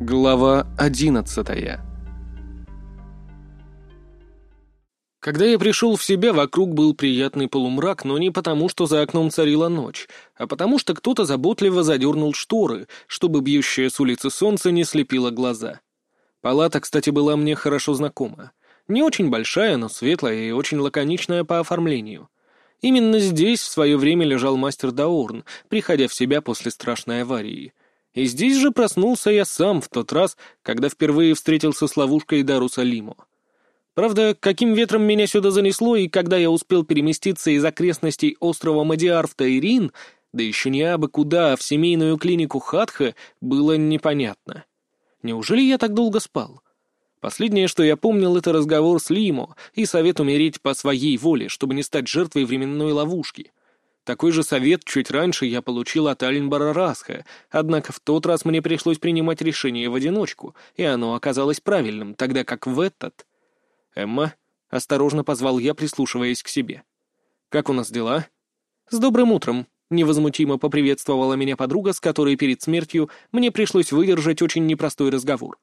Глава одиннадцатая Когда я пришел в себя, вокруг был приятный полумрак, но не потому, что за окном царила ночь, а потому что кто-то заботливо задернул шторы, чтобы бьющее с улицы солнце не слепило глаза. Палата, кстати, была мне хорошо знакома. Не очень большая, но светлая и очень лаконичная по оформлению. Именно здесь в свое время лежал мастер Даурн, приходя в себя после страшной аварии. И здесь же проснулся я сам в тот раз, когда впервые встретился с ловушкой Даруса Лимо. Правда, каким ветром меня сюда занесло, и когда я успел переместиться из окрестностей острова Мадиар в Тайрин, да еще не абы куда, а в семейную клинику Хатха, было непонятно. Неужели я так долго спал? Последнее, что я помнил, это разговор с Лимо и совет умереть по своей воле, чтобы не стать жертвой временной ловушки. Такой же совет чуть раньше я получил от Альнбара Расха, однако в тот раз мне пришлось принимать решение в одиночку, и оно оказалось правильным, тогда как в этот «Эмма?» — осторожно позвал я, прислушиваясь к себе. «Как у нас дела?» «С добрым утром», — невозмутимо поприветствовала меня подруга, с которой перед смертью мне пришлось выдержать очень непростой разговор.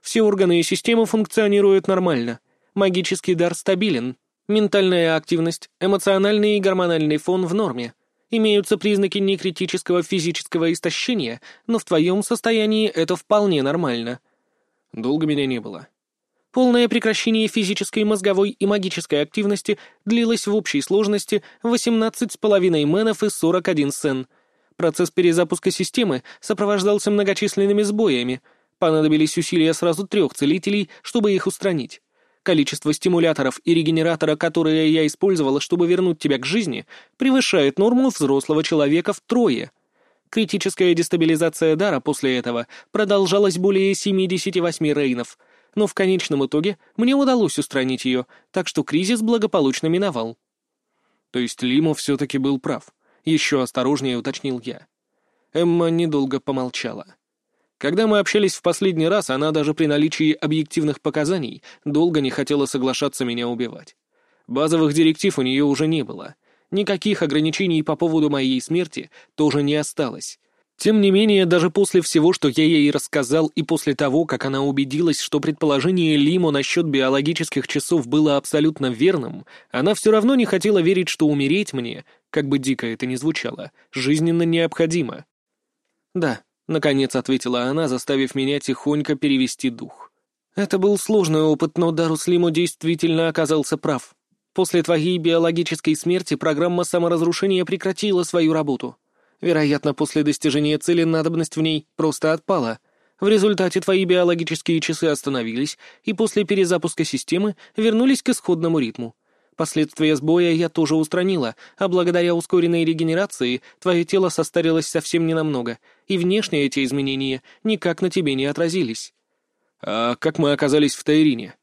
«Все органы и системы функционируют нормально. Магический дар стабилен. Ментальная активность, эмоциональный и гормональный фон в норме. Имеются признаки некритического физического истощения, но в твоем состоянии это вполне нормально». «Долго меня не было», Полное прекращение физической, мозговой и магической активности длилось в общей сложности 18,5 мэнов и 41 сен. Процесс перезапуска системы сопровождался многочисленными сбоями. Понадобились усилия сразу трех целителей, чтобы их устранить. Количество стимуляторов и регенератора, которые я использовала, чтобы вернуть тебя к жизни, превышает норму взрослого человека втрое. Критическая дестабилизация дара после этого продолжалась более 78 рейнов — но в конечном итоге мне удалось устранить ее, так что кризис благополучно миновал. То есть Лимо все-таки был прав. Еще осторожнее уточнил я. Эмма недолго помолчала. Когда мы общались в последний раз, она даже при наличии объективных показаний долго не хотела соглашаться меня убивать. Базовых директив у нее уже не было. Никаких ограничений по поводу моей смерти тоже не осталось. Тем не менее, даже после всего, что я ей рассказал, и после того, как она убедилась, что предположение Лимо насчет биологических часов было абсолютно верным, она все равно не хотела верить, что умереть мне, как бы дико это ни звучало, жизненно необходимо. «Да», — наконец ответила она, заставив меня тихонько перевести дух. «Это был сложный опыт, но Дарус Лимо действительно оказался прав. После твоей биологической смерти программа саморазрушения прекратила свою работу». Вероятно, после достижения цели надобность в ней просто отпала. В результате твои биологические часы остановились, и после перезапуска системы вернулись к исходному ритму. Последствия сбоя я тоже устранила, а благодаря ускоренной регенерации твое тело состарилось совсем ненамного, и внешне эти изменения никак на тебе не отразились. А как мы оказались в Тайрине?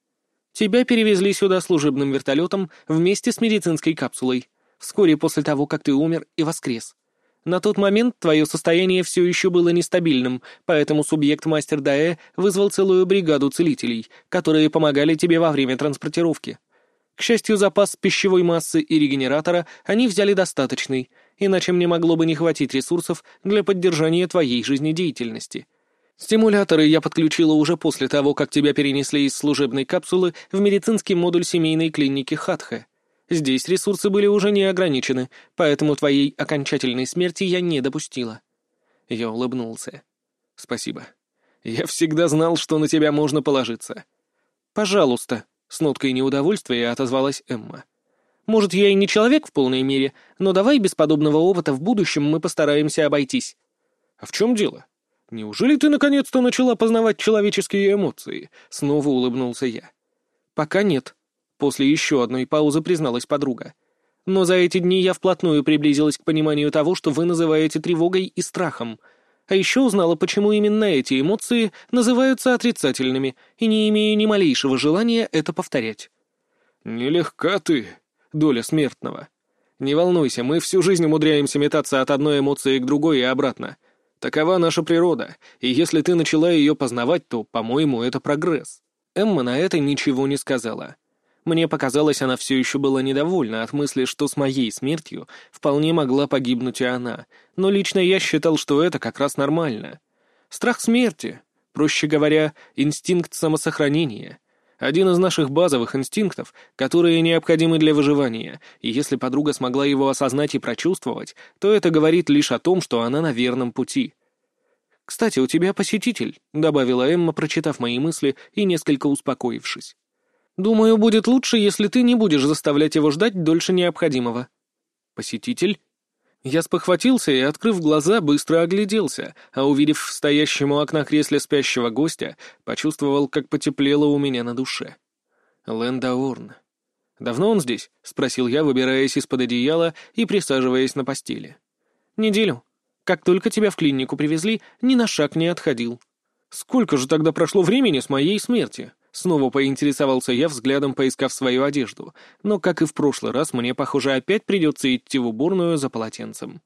Тебя перевезли сюда служебным вертолетом вместе с медицинской капсулой, вскоре после того, как ты умер и воскрес. На тот момент твое состояние все еще было нестабильным, поэтому субъект Мастер Даэ вызвал целую бригаду целителей, которые помогали тебе во время транспортировки. К счастью, запас пищевой массы и регенератора они взяли достаточный, иначе мне могло бы не хватить ресурсов для поддержания твоей жизнедеятельности. Стимуляторы я подключила уже после того, как тебя перенесли из служебной капсулы в медицинский модуль семейной клиники Хатха. Здесь ресурсы были уже не ограничены, поэтому твоей окончательной смерти я не допустила». Я улыбнулся. «Спасибо. Я всегда знал, что на тебя можно положиться». «Пожалуйста», — с ноткой неудовольствия отозвалась Эмма. «Может, я и не человек в полной мере, но давай без подобного опыта в будущем мы постараемся обойтись». «А в чем дело? Неужели ты наконец-то начала познавать человеческие эмоции?» Снова улыбнулся я. «Пока нет», После еще одной паузы призналась подруга. «Но за эти дни я вплотную приблизилась к пониманию того, что вы называете тревогой и страхом. А еще узнала, почему именно эти эмоции называются отрицательными, и не имею ни малейшего желания это повторять». «Нелегка ты, доля смертного. Не волнуйся, мы всю жизнь умудряемся метаться от одной эмоции к другой и обратно. Такова наша природа, и если ты начала ее познавать, то, по-моему, это прогресс». Эмма на это ничего не сказала. Мне показалось, она все еще была недовольна от мысли, что с моей смертью вполне могла погибнуть и она, но лично я считал, что это как раз нормально. Страх смерти. Проще говоря, инстинкт самосохранения. Один из наших базовых инстинктов, которые необходимы для выживания, и если подруга смогла его осознать и прочувствовать, то это говорит лишь о том, что она на верном пути. «Кстати, у тебя посетитель», — добавила Эмма, прочитав мои мысли и несколько успокоившись. «Думаю, будет лучше, если ты не будешь заставлять его ждать дольше необходимого». «Посетитель?» Я спохватился и, открыв глаза, быстро огляделся, а увидев в стоящем у окна кресле спящего гостя, почувствовал, как потеплело у меня на душе. Лэндаурн. «Давно он здесь?» — спросил я, выбираясь из-под одеяла и присаживаясь на постели. «Неделю. Как только тебя в клинику привезли, ни на шаг не отходил». «Сколько же тогда прошло времени с моей смерти?» Снова поинтересовался я, взглядом поискав свою одежду, но, как и в прошлый раз, мне, похоже, опять придется идти в уборную за полотенцем.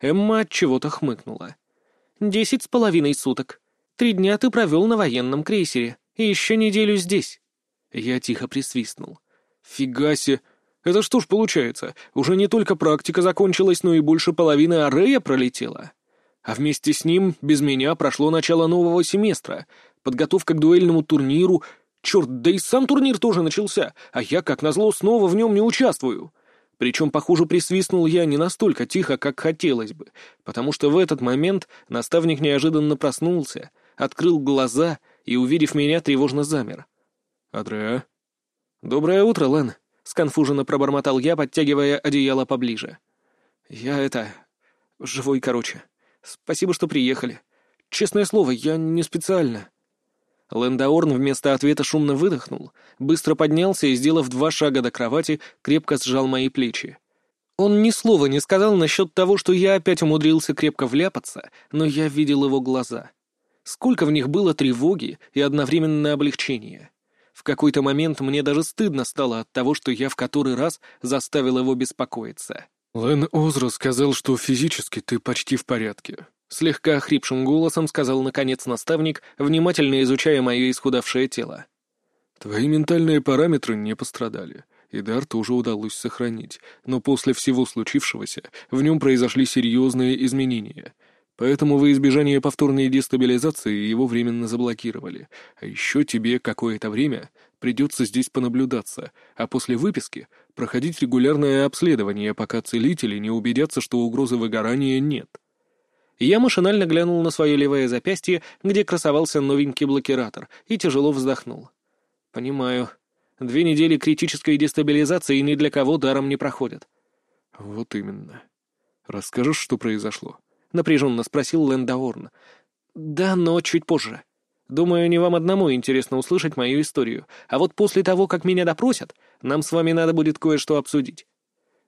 Эмма от чего-то хмыкнула. «Десять с половиной суток. Три дня ты провел на военном крейсере, и еще неделю здесь». Я тихо присвистнул. «Фига себе! Это что ж получается, уже не только практика закончилась, но и больше половины арея пролетела?» А вместе с ним, без меня, прошло начало нового семестра, подготовка к дуэльному турниру, Черт, да и сам турнир тоже начался, а я, как назло, снова в нем не участвую. Причем, похоже, присвистнул я не настолько тихо, как хотелось бы, потому что в этот момент наставник неожиданно проснулся, открыл глаза и, увидев меня, тревожно замер. «Адреа?» «Доброе утро, Лэн», — сконфуженно пробормотал я, подтягивая одеяло поближе. «Я это... живой, короче. Спасибо, что приехали. Честное слово, я не специально». Лендаорн вместо ответа шумно выдохнул, быстро поднялся и, сделав два шага до кровати, крепко сжал мои плечи. Он ни слова не сказал насчет того, что я опять умудрился крепко вляпаться, но я видел его глаза. Сколько в них было тревоги и одновременно облегчения. В какой-то момент мне даже стыдно стало от того, что я в который раз заставил его беспокоиться. «Лэн Озра сказал, что физически ты почти в порядке», Слегка хрипшим голосом сказал наконец наставник, внимательно изучая мое исхудавшее тело. «Твои ментальные параметры не пострадали, и дар тоже удалось сохранить, но после всего случившегося в нем произошли серьезные изменения. Поэтому во избежание повторной дестабилизации его временно заблокировали. А еще тебе какое-то время придется здесь понаблюдаться, а после выписки проходить регулярное обследование, пока целители не убедятся, что угрозы выгорания нет я машинально глянул на свое левое запястье, где красовался новенький блокиратор, и тяжело вздохнул. «Понимаю. Две недели критической дестабилизации ни для кого даром не проходят». «Вот именно. Расскажешь, что произошло?» — напряженно спросил Лэндаорн. «Да, но чуть позже. Думаю, не вам одному интересно услышать мою историю, а вот после того, как меня допросят, нам с вами надо будет кое-что обсудить».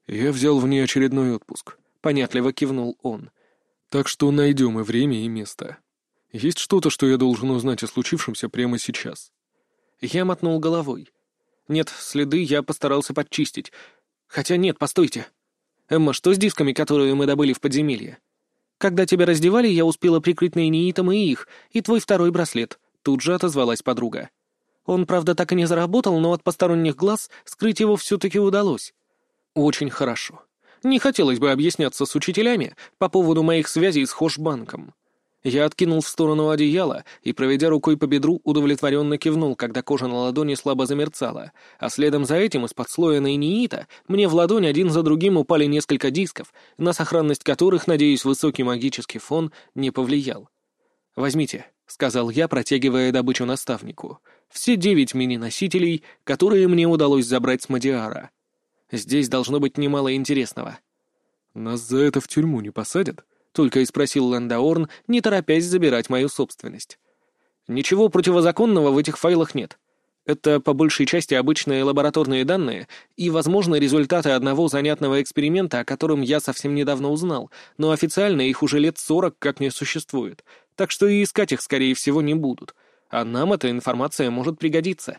«Я взял внеочередной отпуск», — понятливо кивнул он. Так что найдем и время, и место. Есть что-то, что я должен узнать о случившемся прямо сейчас?» Я мотнул головой. «Нет, следы я постарался подчистить. Хотя нет, постойте. Эмма, что с дисками, которые мы добыли в подземелье? Когда тебя раздевали, я успела прикрыть нейнитом и их, и твой второй браслет», — тут же отозвалась подруга. «Он, правда, так и не заработал, но от посторонних глаз скрыть его все-таки удалось». «Очень хорошо. Не хотелось бы объясняться с учителями по поводу моих связей с Хошбанком. Я откинул в сторону одеяла и, проведя рукой по бедру, удовлетворенно кивнул, когда кожа на ладони слабо замерцала, а следом за этим из-под слоя нейниита мне в ладонь один за другим упали несколько дисков, на сохранность которых, надеюсь, высокий магический фон не повлиял. «Возьмите», — сказал я, протягивая добычу наставнику, — «все девять мини-носителей, которые мне удалось забрать с Мадиара. Здесь должно быть немало интересного. «Нас за это в тюрьму не посадят?» — только и спросил Лэндаорн, не торопясь забирать мою собственность. «Ничего противозаконного в этих файлах нет. Это по большей части обычные лабораторные данные и, возможно, результаты одного занятного эксперимента, о котором я совсем недавно узнал, но официально их уже лет сорок как не существует, так что и искать их, скорее всего, не будут. А нам эта информация может пригодиться».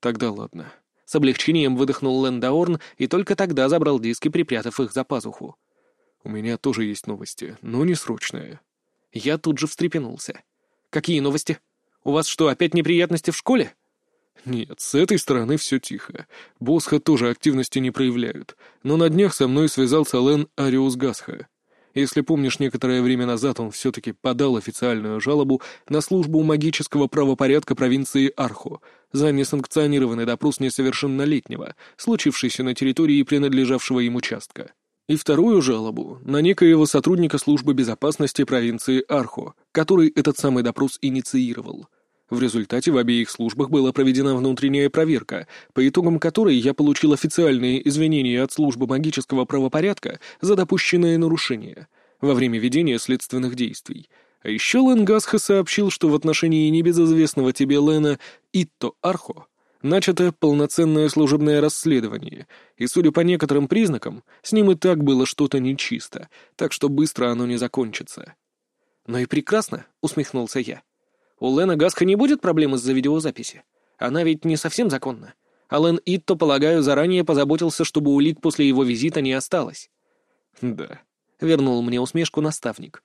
«Тогда ладно. С облегчением выдохнул Лендаорн и только тогда забрал диски, припрятав их за пазуху. «У меня тоже есть новости, но не срочные». Я тут же встрепенулся. «Какие новости? У вас что, опять неприятности в школе?» «Нет, с этой стороны все тихо. Босха тоже активности не проявляют. Но на днях со мной связался Лен Ариус Гасха. Если помнишь, некоторое время назад он все-таки подал официальную жалобу на службу магического правопорядка провинции Архо за несанкционированный допрос несовершеннолетнего, случившийся на территории принадлежавшего им участка. И вторую жалобу на некоего сотрудника службы безопасности провинции Архо, который этот самый допрос инициировал. В результате в обеих службах была проведена внутренняя проверка, по итогам которой я получил официальные извинения от службы магического правопорядка за допущенное нарушение во время ведения следственных действий. А еще Лен Гасха сообщил, что в отношении небезызвестного тебе Лена Итто Архо начато полноценное служебное расследование, и, судя по некоторым признакам, с ним и так было что-то нечисто, так что быстро оно не закончится. «Ну и прекрасно», — усмехнулся я. У Лена Гаска не будет проблем из-за видеозаписи. Она ведь не совсем законна. А Лен Итто, полагаю, заранее позаботился, чтобы улик после его визита не осталось. Да. Вернул мне усмешку наставник.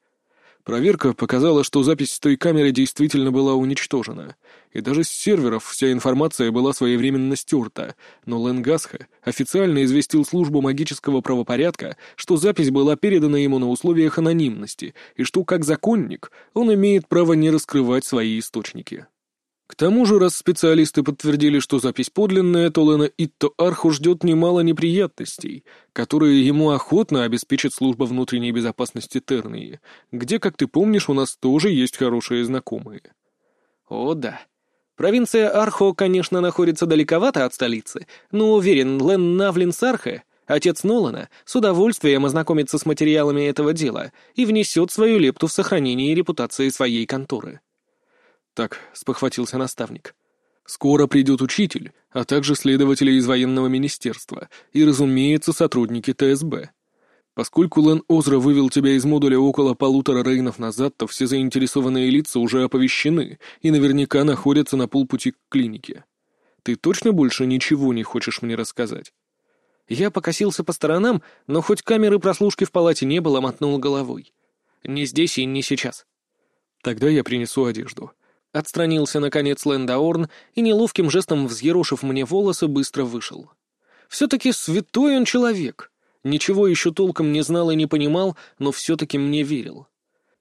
Проверка показала, что запись с той камеры действительно была уничтожена, и даже с серверов вся информация была своевременно стерта, но Ленгасха официально известил службу магического правопорядка, что запись была передана ему на условиях анонимности, и что, как законник, он имеет право не раскрывать свои источники. К тому же, раз специалисты подтвердили, что запись подлинная, то Лена Итто Арху ждет немало неприятностей, которые ему охотно обеспечит служба внутренней безопасности Тернии, где, как ты помнишь, у нас тоже есть хорошие знакомые. О, да. Провинция Архо, конечно, находится далековато от столицы, но уверен, Лен Навлин Сархе, отец Нолана, с удовольствием ознакомится с материалами этого дела и внесет свою лепту в сохранение репутации своей конторы. «Так», — спохватился наставник. «Скоро придет учитель, а также следователи из военного министерства и, разумеется, сотрудники ТСБ. Поскольку Лен Озра вывел тебя из модуля около полутора рейнов назад, то все заинтересованные лица уже оповещены и наверняка находятся на полпути к клинике. Ты точно больше ничего не хочешь мне рассказать?» Я покосился по сторонам, но хоть камеры прослушки в палате не было, мотнул головой. «Не здесь и не сейчас». «Тогда я принесу одежду. Отстранился, наконец, Лэндаорн и, неловким жестом взъерошив мне волосы, быстро вышел. Все-таки святой он человек. Ничего еще толком не знал и не понимал, но все-таки мне верил.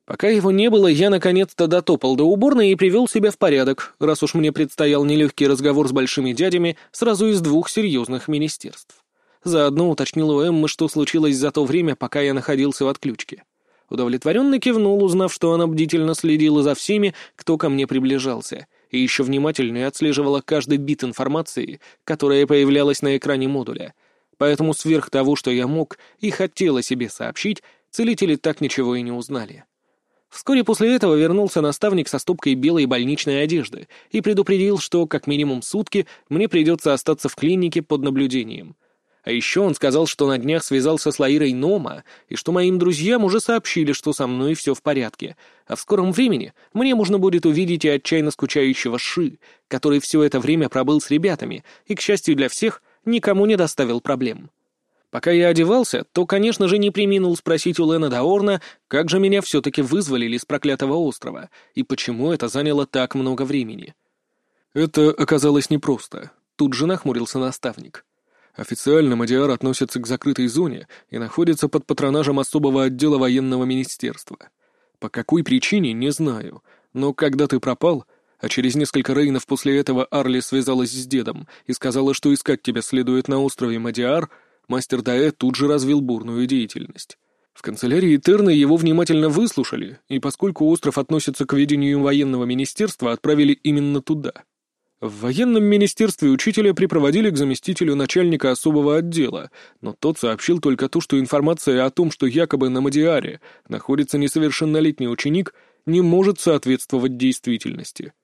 Пока его не было, я наконец-то дотопал до уборной и привел себя в порядок, раз уж мне предстоял нелегкий разговор с большими дядями сразу из двух серьезных министерств. Заодно уточнил у Эммы, что случилось за то время, пока я находился в отключке. Удовлетворенно кивнул, узнав, что она бдительно следила за всеми, кто ко мне приближался, и еще внимательнее отслеживала каждый бит информации, которая появлялась на экране модуля. Поэтому сверх того, что я мог и хотела себе сообщить, целители так ничего и не узнали. Вскоре после этого вернулся наставник со стопкой белой больничной одежды и предупредил, что как минимум сутки мне придется остаться в клинике под наблюдением — а еще он сказал, что на днях связался с Лаирой Нома, и что моим друзьям уже сообщили, что со мной все в порядке, а в скором времени мне можно будет увидеть и отчаянно скучающего Ши, который все это время пробыл с ребятами и, к счастью для всех, никому не доставил проблем. Пока я одевался, то, конечно же, не приминул спросить у Лена Даорна, как же меня все-таки вызволили с проклятого острова, и почему это заняло так много времени. Это оказалось непросто. Тут же нахмурился наставник. Официально Мадиар относится к закрытой зоне и находится под патронажем особого отдела военного министерства. По какой причине, не знаю, но когда ты пропал, а через несколько рейнов после этого Арли связалась с дедом и сказала, что искать тебя следует на острове Мадиар, мастер Даэ тут же развил бурную деятельность. В канцелярии Терны его внимательно выслушали, и поскольку остров относится к ведению военного министерства, отправили именно туда — в военном министерстве учителя припроводили к заместителю начальника особого отдела, но тот сообщил только то, что информация о том, что якобы на Мадиаре находится несовершеннолетний ученик, не может соответствовать действительности.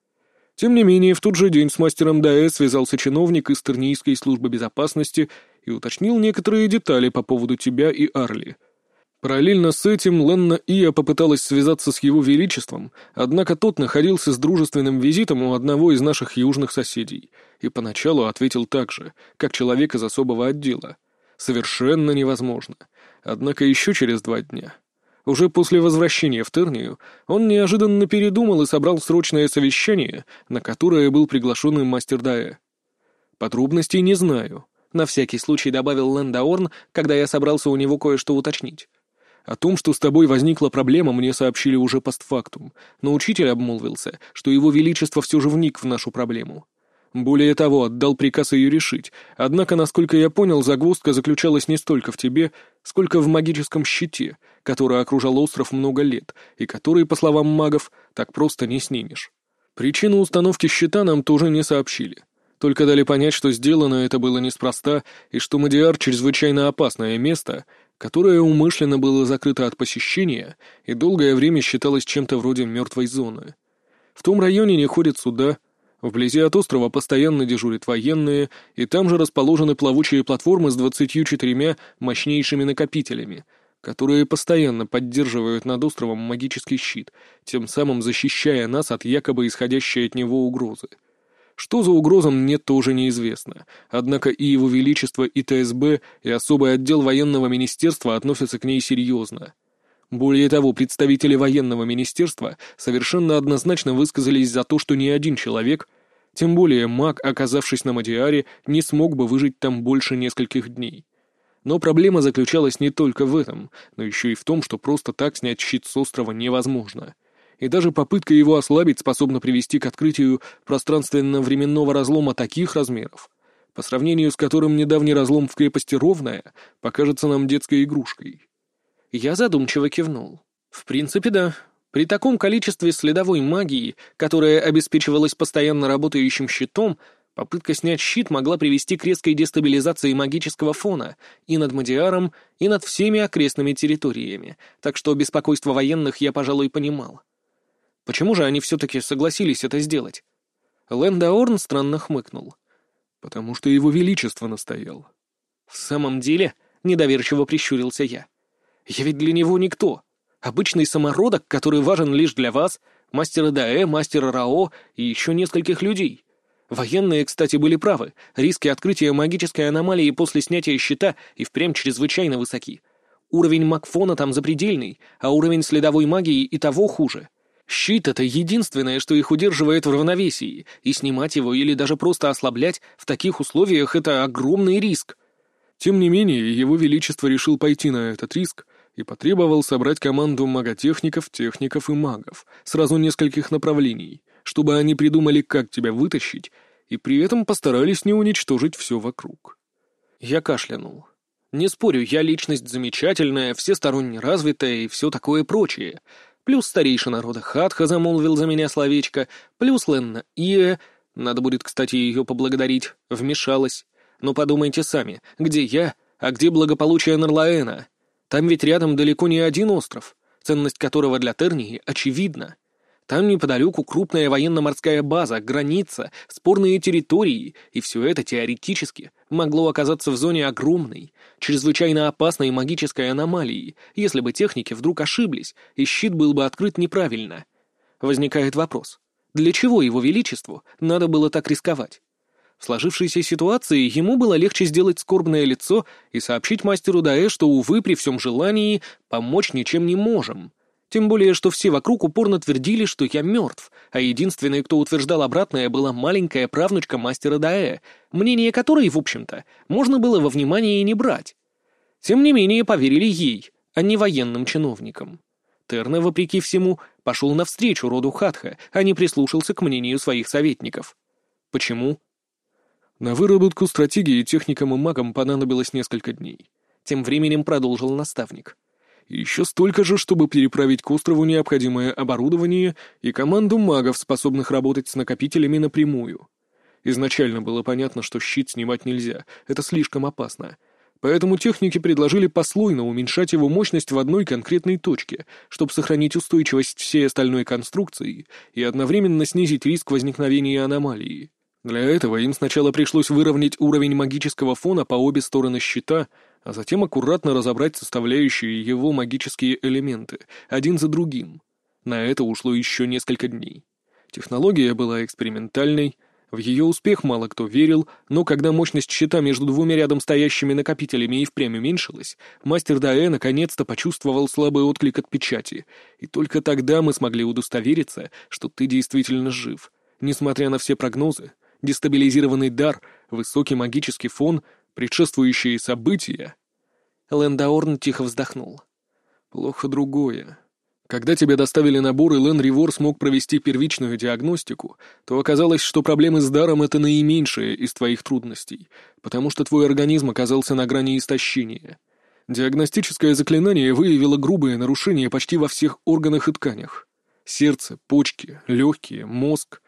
Тем не менее, в тот же день с мастером Даэ связался чиновник из Тернийской службы безопасности и уточнил некоторые детали по поводу тебя и Арли — Параллельно с этим Ленна Ия попыталась связаться с его величеством, однако тот находился с дружественным визитом у одного из наших южных соседей, и поначалу ответил так же, как человек из особого отдела. Совершенно невозможно. Однако еще через два дня. Уже после возвращения в Тернию он неожиданно передумал и собрал срочное совещание, на которое был приглашен и мастер Дая. Подробностей не знаю. На всякий случай добавил Лэндаорн, когда я собрался у него кое-что уточнить. О том, что с тобой возникла проблема, мне сообщили уже постфактум, но учитель обмолвился, что его величество все же вник в нашу проблему. Более того, отдал приказ ее решить, однако, насколько я понял, загвоздка заключалась не столько в тебе, сколько в магическом щите, который окружал остров много лет, и который, по словам магов, так просто не снимешь. Причину установки щита нам тоже не сообщили. Только дали понять, что сделано это было неспроста, и что Мадиар — чрезвычайно опасное место, которое умышленно было закрыто от посещения и долгое время считалось чем-то вроде мертвой зоны. В том районе не ходят суда, вблизи от острова постоянно дежурят военные, и там же расположены плавучие платформы с двадцатью четырьмя мощнейшими накопителями, которые постоянно поддерживают над островом магический щит, тем самым защищая нас от якобы исходящей от него угрозы. Что за угрозом мне тоже неизвестно, однако и Его Величество, и ТСБ, и особый отдел военного министерства относятся к ней серьезно. Более того, представители военного министерства совершенно однозначно высказались за то, что ни один человек, тем более маг, оказавшись на Мадиаре, не смог бы выжить там больше нескольких дней. Но проблема заключалась не только в этом, но еще и в том, что просто так снять щит с острова невозможно — и даже попытка его ослабить способна привести к открытию пространственно-временного разлома таких размеров, по сравнению с которым недавний разлом в крепости Ровная покажется нам детской игрушкой. Я задумчиво кивнул. В принципе, да. При таком количестве следовой магии, которая обеспечивалась постоянно работающим щитом, попытка снять щит могла привести к резкой дестабилизации магического фона и над Мадиаром, и над всеми окрестными территориями, так что беспокойство военных я, пожалуй, понимал. Почему же они все-таки согласились это сделать? Лэндаорн странно хмыкнул. «Потому что его величество настоял». «В самом деле?» — недоверчиво прищурился я. «Я ведь для него никто. Обычный самородок, который важен лишь для вас, мастера Даэ, мастера Рао и еще нескольких людей. Военные, кстати, были правы. Риски открытия магической аномалии после снятия щита и впрямь чрезвычайно высоки. Уровень Макфона там запредельный, а уровень следовой магии и того хуже. Щит — это единственное, что их удерживает в равновесии, и снимать его или даже просто ослаблять в таких условиях — это огромный риск. Тем не менее, его величество решил пойти на этот риск и потребовал собрать команду маготехников, техников и магов, сразу нескольких направлений, чтобы они придумали, как тебя вытащить, и при этом постарались не уничтожить все вокруг. Я кашлянул. Не спорю, я личность замечательная, всесторонне развитая и все такое прочее — плюс старейшина рода Хатха замолвил за меня словечко, плюс Ленна Ие, надо будет, кстати, ее поблагодарить, вмешалась. Но подумайте сами, где я, а где благополучие Нарлаэна? Там ведь рядом далеко не один остров, ценность которого для Тернии очевидна. Там неподалеку крупная военно-морская база, граница, спорные территории, и все это теоретически могло оказаться в зоне огромной, чрезвычайно опасной магической аномалии, если бы техники вдруг ошиблись, и щит был бы открыт неправильно. Возникает вопрос, для чего его величеству надо было так рисковать? В сложившейся ситуации ему было легче сделать скорбное лицо и сообщить мастеру Даэ, что, увы, при всем желании, помочь ничем не можем — тем более, что все вокруг упорно твердили, что я мертв, а единственной, кто утверждал обратное, была маленькая правнучка мастера Даэ, мнение которой, в общем-то, можно было во внимание и не брать. Тем не менее, поверили ей, а не военным чиновникам. Терна, вопреки всему, пошел навстречу роду Хатха, а не прислушался к мнению своих советников. Почему? На выработку стратегии техникам и магам понадобилось несколько дней. Тем временем продолжил наставник еще столько же, чтобы переправить к острову необходимое оборудование и команду магов, способных работать с накопителями напрямую. Изначально было понятно, что щит снимать нельзя, это слишком опасно. Поэтому техники предложили послойно уменьшать его мощность в одной конкретной точке, чтобы сохранить устойчивость всей остальной конструкции и одновременно снизить риск возникновения аномалии. Для этого им сначала пришлось выровнять уровень магического фона по обе стороны щита — а затем аккуратно разобрать составляющие его магические элементы, один за другим. На это ушло еще несколько дней. Технология была экспериментальной, в ее успех мало кто верил, но когда мощность щита между двумя рядом стоящими накопителями и впрямь уменьшилась, мастер Даэ наконец-то почувствовал слабый отклик от печати, и только тогда мы смогли удостовериться, что ты действительно жив. Несмотря на все прогнозы, дестабилизированный дар, высокий магический фон — предшествующие события...» Лэндаорн тихо вздохнул. Плохо другое. Когда тебя доставили на бор, и Лен Ривор смог провести первичную диагностику, то оказалось, что проблемы с даром — это наименьшие из твоих трудностей, потому что твой организм оказался на грани истощения. Диагностическое заклинание выявило грубые нарушения почти во всех органах и тканях. Сердце, почки, легкие, мозг.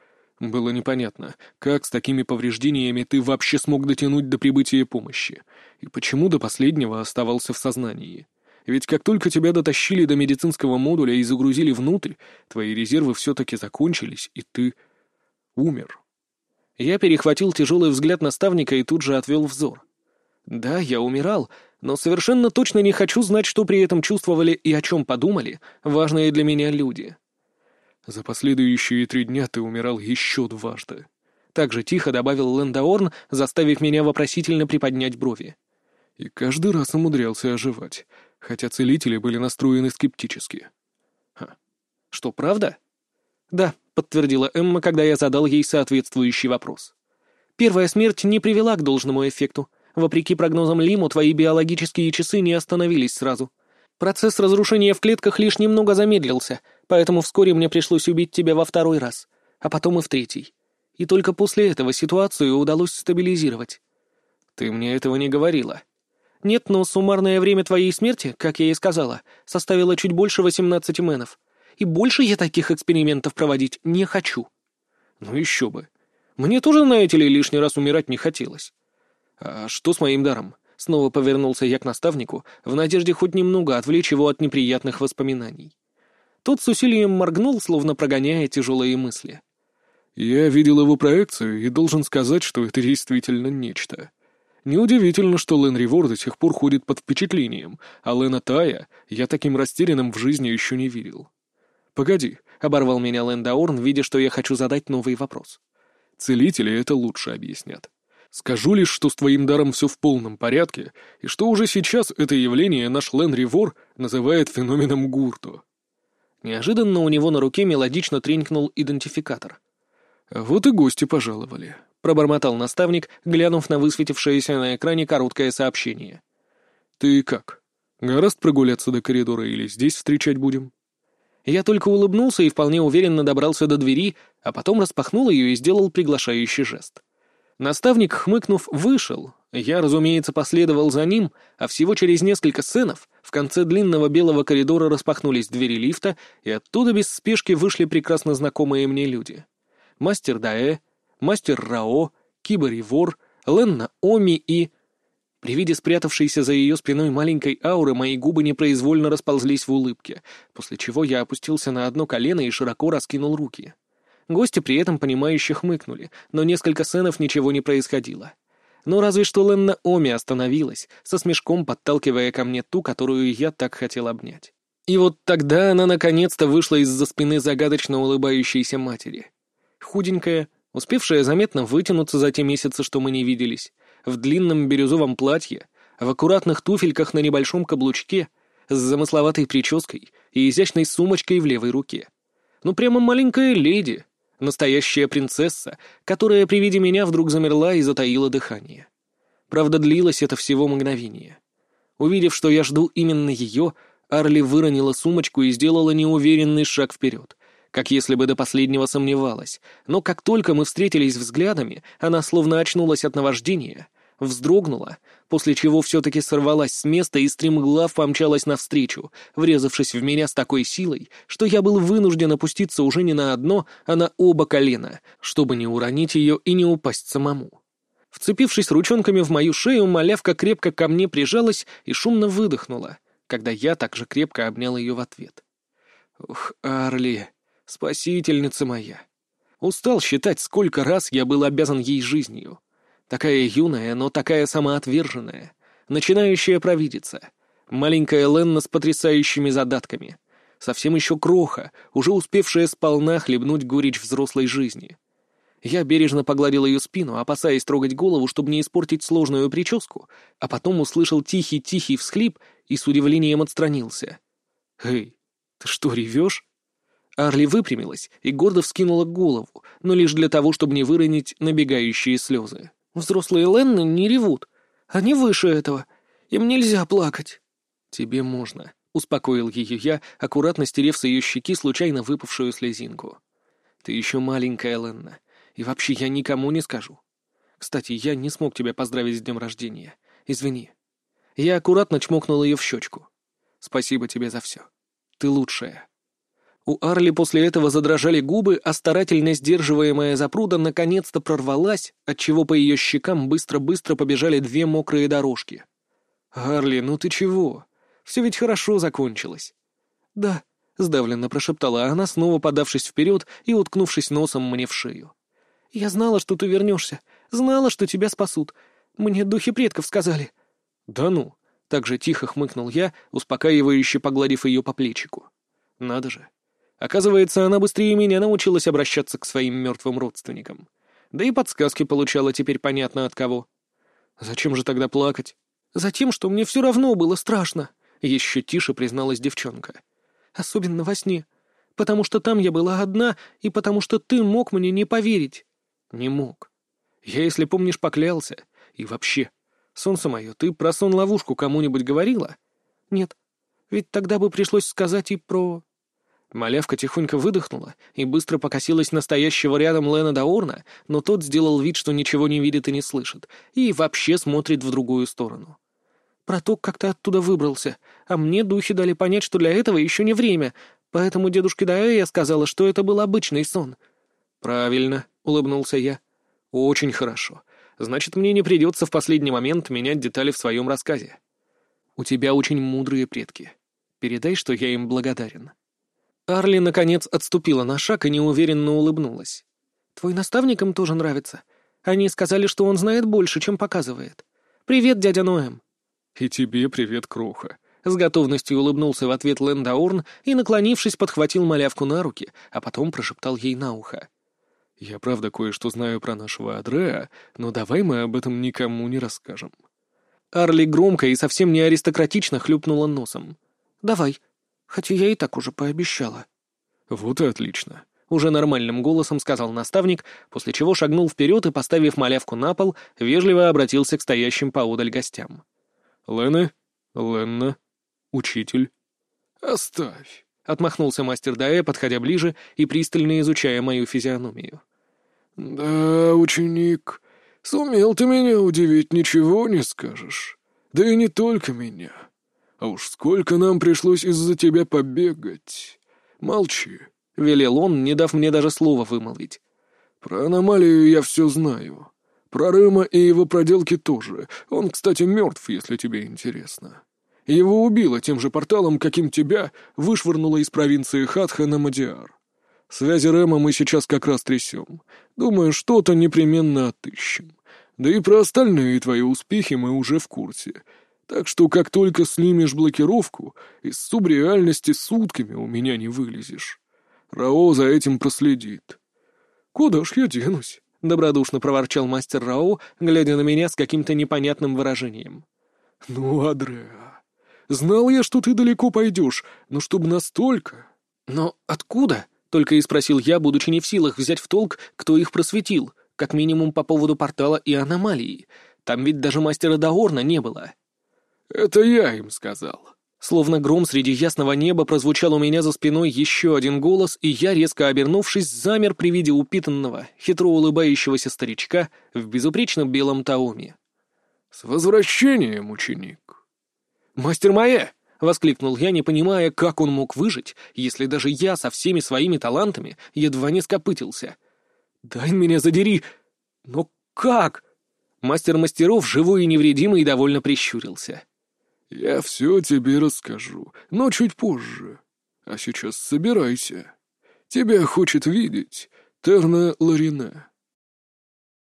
Было непонятно, как с такими повреждениями ты вообще смог дотянуть до прибытия помощи, и почему до последнего оставался в сознании. Ведь как только тебя дотащили до медицинского модуля и загрузили внутрь, твои резервы все-таки закончились, и ты умер. Я перехватил тяжелый взгляд наставника и тут же отвел взор. Да, я умирал, но совершенно точно не хочу знать, что при этом чувствовали и о чем подумали важные для меня люди. За последующие три дня ты умирал еще дважды. Так же тихо добавил Лендаорн, заставив меня вопросительно приподнять брови. И каждый раз умудрялся оживать, хотя целители были настроены скептически. Ха. Что, правда? Да, подтвердила Эмма, когда я задал ей соответствующий вопрос. Первая смерть не привела к должному эффекту. Вопреки прогнозам Лиму, твои биологические часы не остановились сразу. Процесс разрушения в клетках лишь немного замедлился, поэтому вскоре мне пришлось убить тебя во второй раз, а потом и в третий. И только после этого ситуацию удалось стабилизировать. Ты мне этого не говорила. Нет, но суммарное время твоей смерти, как я и сказала, составило чуть больше 18 менов. И больше я таких экспериментов проводить не хочу. Ну еще бы. Мне тоже, знаете ли, лишний раз умирать не хотелось. А что с моим даром? Снова повернулся я к наставнику, в надежде хоть немного отвлечь его от неприятных воспоминаний. Тот с усилием моргнул, словно прогоняя тяжелые мысли. «Я видел его проекцию и должен сказать, что это действительно нечто. Неудивительно, что Лэн Ривор до сих пор ходит под впечатлением, а Лэна Тая я таким растерянным в жизни еще не видел. «Погоди», — оборвал меня Лэн Даорн, видя, что я хочу задать новый вопрос. «Целители это лучше объяснят. Скажу лишь, что с твоим даром все в полном порядке, и что уже сейчас это явление наш Лэн Ривор называет феноменом Гурту». Неожиданно у него на руке мелодично тренькнул идентификатор. «Вот и гости пожаловали», — пробормотал наставник, глянув на высветившееся на экране короткое сообщение. «Ты как? Гораст прогуляться до коридора или здесь встречать будем?» Я только улыбнулся и вполне уверенно добрался до двери, а потом распахнул ее и сделал приглашающий жест. Наставник, хмыкнув, вышел. Я, разумеется, последовал за ним, а всего через несколько сценов в конце длинного белого коридора распахнулись двери лифта, и оттуда без спешки вышли прекрасно знакомые мне люди. Мастер Даэ, мастер Рао, Кибори Вор, Ленна Оми и... При виде спрятавшейся за ее спиной маленькой ауры мои губы непроизвольно расползлись в улыбке, после чего я опустился на одно колено и широко раскинул руки. Гости при этом понимающе хмыкнули, но несколько сценов ничего не происходило. Но разве что Ленна Оми остановилась, со смешком подталкивая ко мне ту, которую я так хотел обнять. И вот тогда она наконец-то вышла из-за спины загадочно улыбающейся матери. Худенькая, успевшая заметно вытянуться за те месяцы, что мы не виделись, в длинном бирюзовом платье, в аккуратных туфельках на небольшом каблучке, с замысловатой прической и изящной сумочкой в левой руке. Ну, прямо маленькая леди, настоящая принцесса, которая при виде меня вдруг замерла и затаила дыхание. Правда, длилось это всего мгновение. Увидев, что я жду именно ее, Арли выронила сумочку и сделала неуверенный шаг вперед, как если бы до последнего сомневалась. Но как только мы встретились взглядами, она словно очнулась от наваждения, вздрогнула, после чего все-таки сорвалась с места и стремглав помчалась навстречу, врезавшись в меня с такой силой, что я был вынужден опуститься уже не на одно, а на оба колена, чтобы не уронить ее и не упасть самому. Вцепившись ручонками в мою шею, малявка крепко ко мне прижалась и шумно выдохнула, когда я также крепко обнял ее в ответ. «Ух, Арли!» Спасительница моя. Устал считать, сколько раз я был обязан ей жизнью. Такая юная, но такая самоотверженная. Начинающая провидица. Маленькая Ленна с потрясающими задатками. Совсем еще кроха, уже успевшая сполна хлебнуть горечь взрослой жизни. Я бережно погладил ее спину, опасаясь трогать голову, чтобы не испортить сложную прическу, а потом услышал тихий-тихий всхлип и с удивлением отстранился. «Эй, ты что, ревешь?» Арли выпрямилась и гордо вскинула голову, но лишь для того, чтобы не выронить набегающие слезы. «Взрослые Ленны не ревут. Они выше этого. Им нельзя плакать». «Тебе можно», —— успокоил ее я, аккуратно стерев с ее щеки случайно выпавшую слезинку. «Ты еще маленькая, Ленна, и вообще я никому не скажу. Кстати, я не смог тебя поздравить с днем рождения. Извини». Я аккуратно чмокнул ее в щечку. «Спасибо тебе за все. Ты лучшая». У Арли после этого задрожали губы, а старательно сдерживаемая запруда наконец-то прорвалась, отчего по ее щекам быстро-быстро побежали две мокрые дорожки. «Арли, ну ты чего? Все ведь хорошо закончилось». «Да», — сдавленно прошептала она, снова подавшись вперед и уткнувшись носом мне в шею. «Я знала, что ты вернешься, знала, что тебя спасут. Мне духи предков сказали». «Да ну!» — так же тихо хмыкнул я, успокаивающе погладив ее по плечику. «Надо же, Оказывается, она быстрее меня научилась обращаться к своим мертвым родственникам. Да и подсказки получала теперь понятно от кого. Зачем же тогда плакать? Затем, что мне все равно было страшно, еще тише призналась девчонка. Особенно во сне. Потому что там я была одна, и потому что ты мог мне не поверить. Не мог. Я, если помнишь, поклялся. И вообще, солнце мое, ты про сон-ловушку кому-нибудь говорила? Нет. Ведь тогда бы пришлось сказать и про... Малявка тихонько выдохнула и быстро покосилась настоящего рядом Лена Даорна, но тот сделал вид, что ничего не видит и не слышит, и вообще смотрит в другую сторону. Про то, как ты оттуда выбрался, а мне духи дали понять, что для этого еще не время, поэтому дедушке Даэя сказала, что это был обычный сон. «Правильно», — улыбнулся я. «Очень хорошо. Значит, мне не придется в последний момент менять детали в своем рассказе. У тебя очень мудрые предки. Передай, что я им благодарен». Арли, наконец, отступила на шаг и неуверенно улыбнулась. «Твой наставник им тоже нравится. Они сказали, что он знает больше, чем показывает. Привет, дядя Ноэм». «И тебе привет, Кроха». С готовностью улыбнулся в ответ Лендаурн и, наклонившись, подхватил малявку на руки, а потом прошептал ей на ухо. «Я правда кое-что знаю про нашего Адреа, но давай мы об этом никому не расскажем». Арли громко и совсем не аристократично хлюпнула носом. «Давай», Хотя я и так уже пообещала». «Вот и отлично», — уже нормальным голосом сказал наставник, после чего шагнул вперед и, поставив малявку на пол, вежливо обратился к стоящим поодаль гостям. «Лена? Ленна? Учитель?» «Оставь», — отмахнулся мастер Даэ, подходя ближе и пристально изучая мою физиономию. «Да, ученик, сумел ты меня удивить, ничего не скажешь. Да и не только меня. А уж сколько нам пришлось из-за тебя побегать. Молчи, — велел он, не дав мне даже слова вымолвить. Про аномалию я все знаю. Про Рыма и его проделки тоже. Он, кстати, мертв, если тебе интересно. Его убило тем же порталом, каким тебя вышвырнуло из провинции Хатха на Мадиар. Связи Рэма мы сейчас как раз трясем. Думаю, что-то непременно отыщем. Да и про остальные твои успехи мы уже в курсе. Так что как только снимешь блокировку, из субреальности сутками у меня не вылезешь. Рао за этим проследит. Куда ж я денусь? — добродушно проворчал мастер Рао, глядя на меня с каким-то непонятным выражением. «Ну, Адреа, знал я, что ты далеко пойдешь, но чтобы настолько...» «Но откуда?» — только и спросил я, будучи не в силах взять в толк, кто их просветил, как минимум по поводу портала и аномалии. Там ведь даже мастера Даорна не было. «Это я им сказал». Словно гром среди ясного неба прозвучал у меня за спиной еще один голос, и я, резко обернувшись, замер при виде упитанного, хитро улыбающегося старичка в безупречном белом таоме. «С возвращением, ученик!» «Мастер Майя!» — воскликнул я, не понимая, как он мог выжить, если даже я со всеми своими талантами едва не скопытился. «Дай меня задери! Но как?» Мастер мастеров, живой и невредимый, довольно прищурился. «Я все тебе расскажу, но чуть позже. А сейчас собирайся. Тебя хочет видеть Терна Ларина».